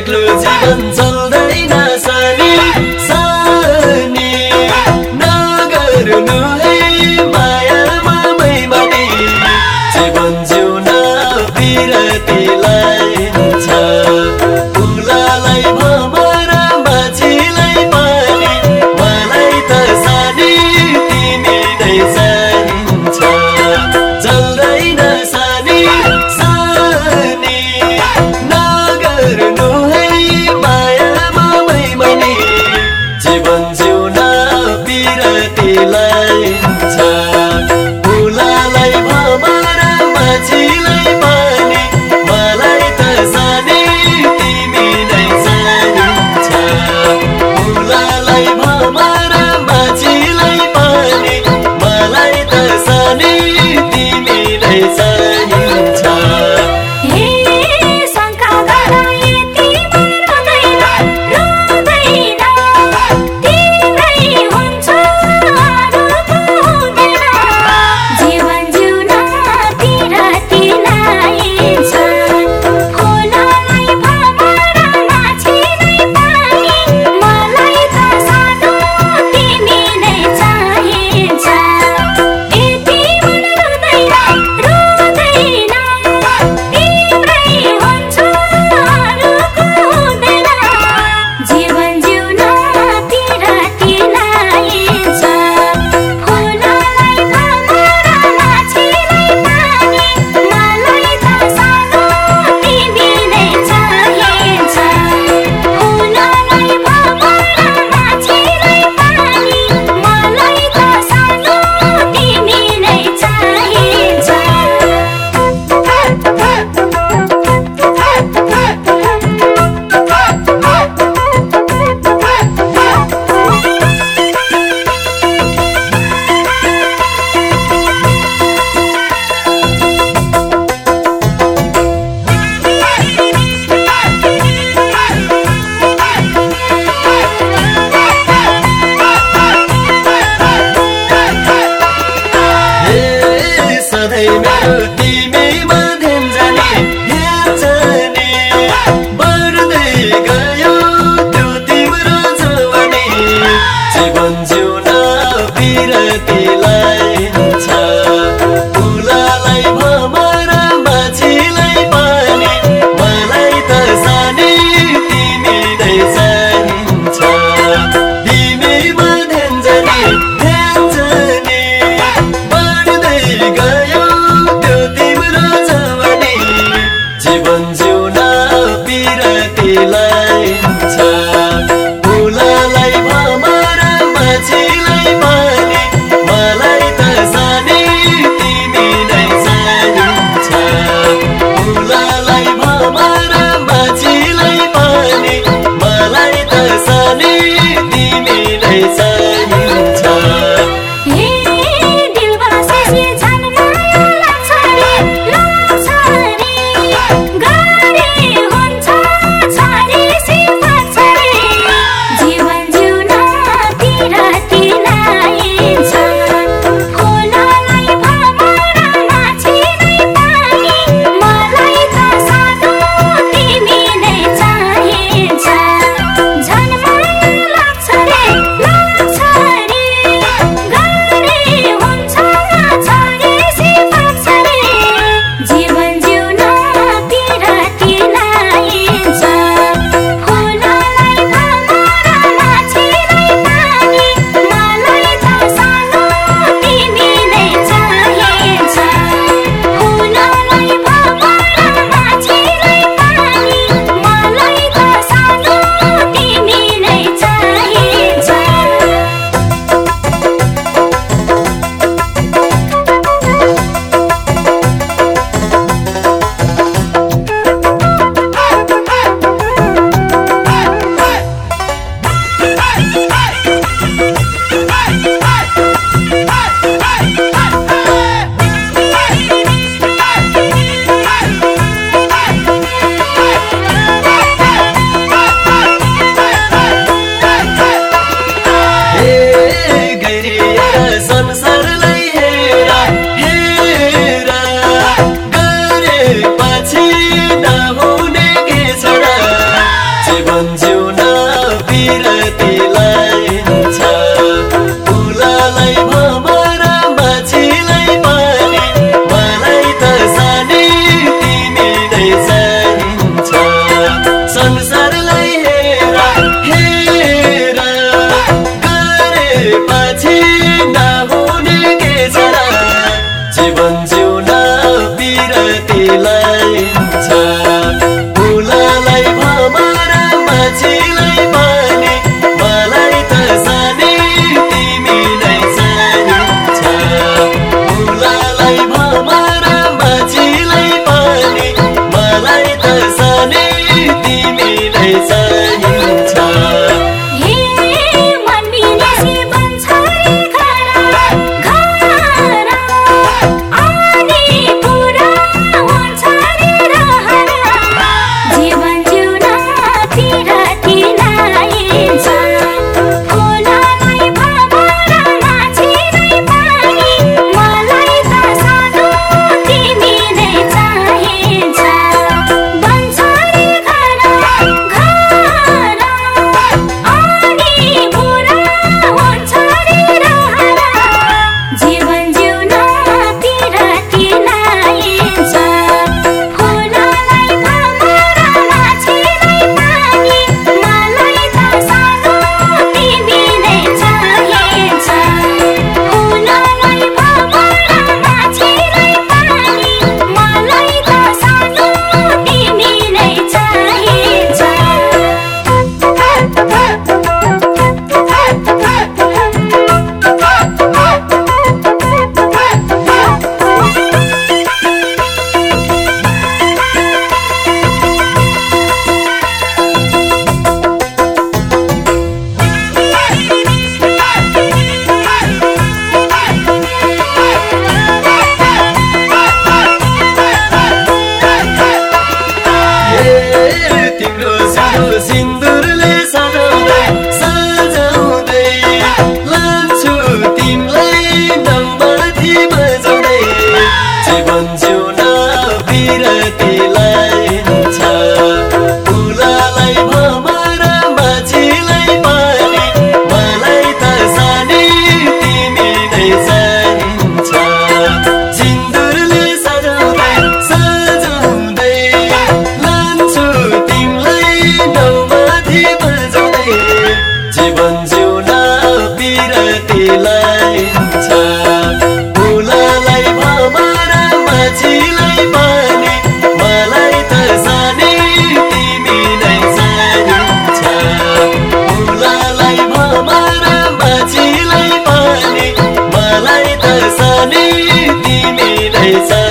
एक्लो जीवन छ é Saludos, Hindu. Assim mai tsari